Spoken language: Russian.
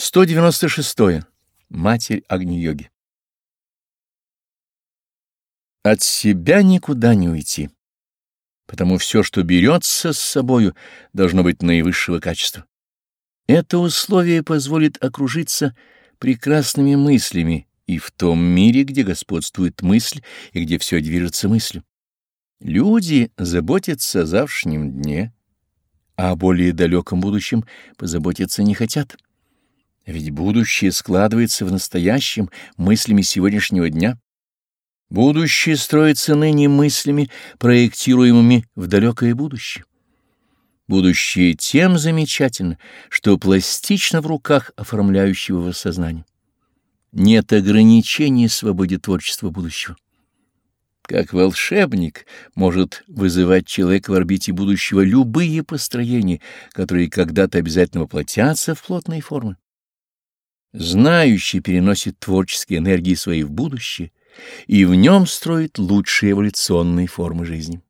196. -е. Матерь Агни-йоги От себя никуда не уйти, потому все, что берется с собою, должно быть наивысшего качества. Это условие позволит окружиться прекрасными мыслями и в том мире, где господствует мысль и где все движется мыслью. Люди заботятся о завтрашнем дне, а о более далеком будущем позаботиться не хотят. Ведь будущее складывается в настоящем мыслями сегодняшнего дня. Будущее строится ныне мыслями, проектируемыми в далекое будущее. Будущее тем замечательно, что пластично в руках оформляющего его сознание. Нет ограничений свободе творчества будущего. Как волшебник может вызывать человека в орбите будущего любые построения, которые когда-то обязательно воплотятся в плотные формы. Знающий переносит творческие энергии свои в будущее и в нем строит лучшие эволюционные формы жизни.